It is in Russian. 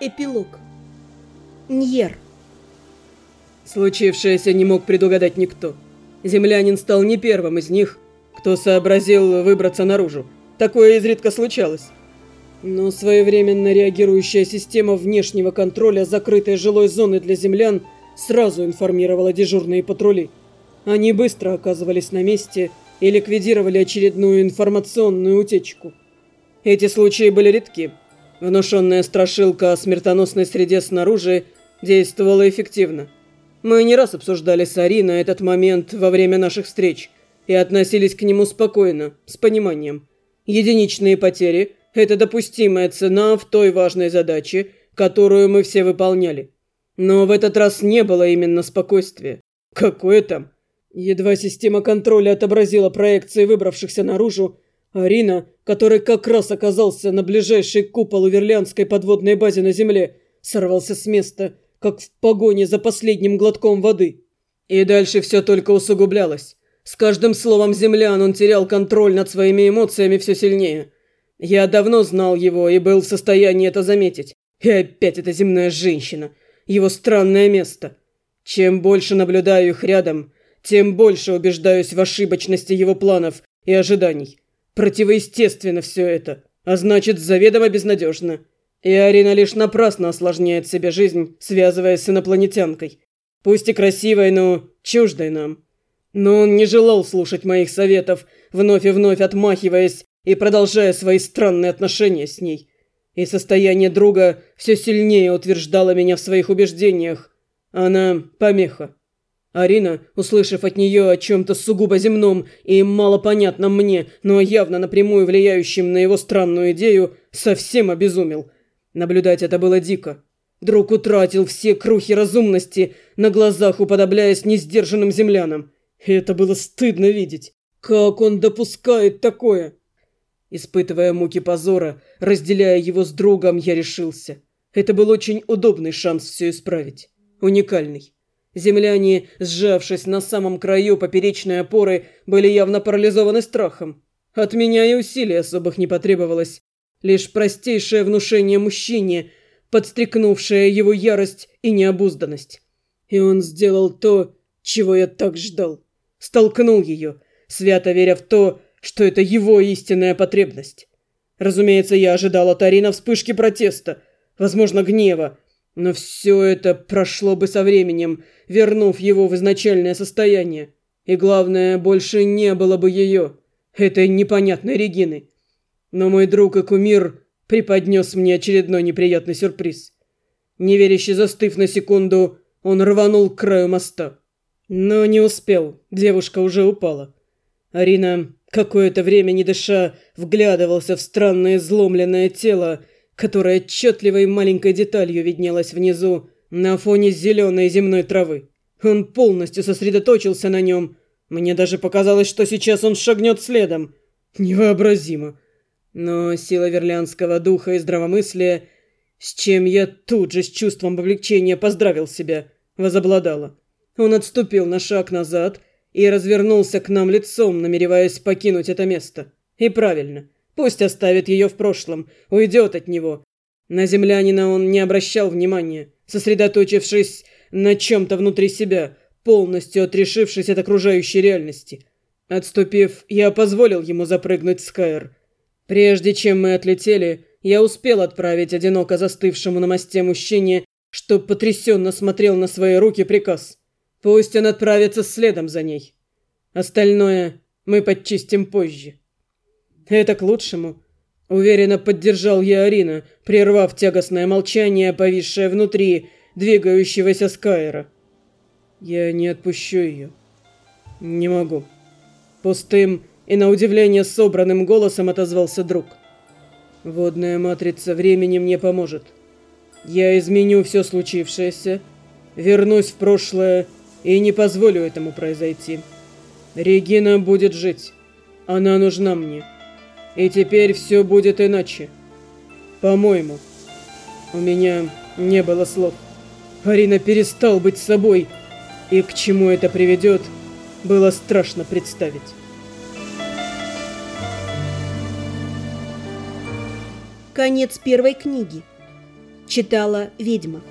Эпилог. Ньер. Случившееся не мог предугадать никто. Землянин стал не первым из них, кто сообразил выбраться наружу. Такое изредка случалось. Но своевременно реагирующая система внешнего контроля закрытой жилой зоны для землян сразу информировала дежурные патрули. Они быстро оказывались на месте и ликвидировали очередную информационную утечку. Эти случаи были редки. Внушенная страшилка о смертоносной среде снаружи действовала эффективно. Мы не раз обсуждали с Ариной этот момент во время наших встреч и относились к нему спокойно, с пониманием. Единичные потери – это допустимая цена в той важной задаче, которую мы все выполняли. Но в этот раз не было именно спокойствия. Какое там? Едва система контроля отобразила проекции выбравшихся наружу, Арина, который как раз оказался на ближайшей к куполу Верлянской подводной базе на Земле, сорвался с места, как в погоне за последним глотком воды. И дальше все только усугублялось. С каждым словом землян он терял контроль над своими эмоциями все сильнее. Я давно знал его и был в состоянии это заметить. И опять эта земная женщина. Его странное место. Чем больше наблюдаю их рядом, тем больше убеждаюсь в ошибочности его планов и ожиданий. Противоестественно все это, а значит, заведомо безнадежно. И Арина лишь напрасно осложняет себе жизнь, связываясь с инопланетянкой. Пусть и красивой, но чуждой нам. Но он не желал слушать моих советов, вновь и вновь отмахиваясь и продолжая свои странные отношения с ней. И состояние друга все сильнее утверждало меня в своих убеждениях. Она помеха. Арина, услышав от нее о чем-то сугубо земном и малопонятном мне, но явно напрямую влияющем на его странную идею, совсем обезумел. Наблюдать это было дико. Друг утратил все крухи разумности, на глазах уподобляясь несдержанным землянам. И это было стыдно видеть. Как он допускает такое? Испытывая муки позора, разделяя его с другом, я решился. Это был очень удобный шанс все исправить. Уникальный. Земляне, сжавшись на самом краю поперечной опоры, были явно парализованы страхом. От меня и усилий особых не потребовалось. Лишь простейшее внушение мужчине, подстрекнувшее его ярость и необузданность. И он сделал то, чего я так ждал. Столкнул ее, свято веря в то, что это его истинная потребность. Разумеется, я ожидал от Арина вспышки протеста, возможно, гнева, но все это прошло бы со временем, вернув его в изначальное состояние. И главное, больше не было бы ее, этой непонятной Регины. Но мой друг и кумир преподнес мне очередной неприятный сюрприз. Неверяще застыв на секунду, он рванул к краю моста. Но не успел, девушка уже упала. Арина, какое-то время не дыша, вглядывался в странное изломленное тело, которая отчетливой маленькой деталью виднелась внизу на фоне зеленой земной травы. Он полностью сосредоточился на нем. Мне даже показалось, что сейчас он шагнет следом. Невообразимо. Но сила верлянского духа и здравомыслия, с чем я тут же с чувством облегчения поздравил себя, возобладала. Он отступил на шаг назад и развернулся к нам лицом, намереваясь покинуть это место. И правильно. Пусть оставит ее в прошлом, уйдет от него. На землянина он не обращал внимания, сосредоточившись на чем-то внутри себя, полностью отрешившись от окружающей реальности. Отступив, я позволил ему запрыгнуть в Скайр. Прежде чем мы отлетели, я успел отправить одиноко застывшему на мосте мужчине, что потрясенно смотрел на свои руки приказ. Пусть он отправится следом за ней. Остальное мы подчистим позже. Это к лучшему. Уверенно поддержал я Арина, прервав тягостное молчание, повисшее внутри двигающегося Скайра. Я не отпущу ее. Не могу. Пустым и, на удивление, собранным голосом отозвался друг. Водная матрица времени мне поможет. Я изменю все случившееся, вернусь в прошлое и не позволю этому произойти. Регина будет жить. Она нужна мне. И теперь все будет иначе. По-моему. У меня не было слов. Арина перестал быть собой. И к чему это приведет, было страшно представить. Конец первой книги. Читала ведьма.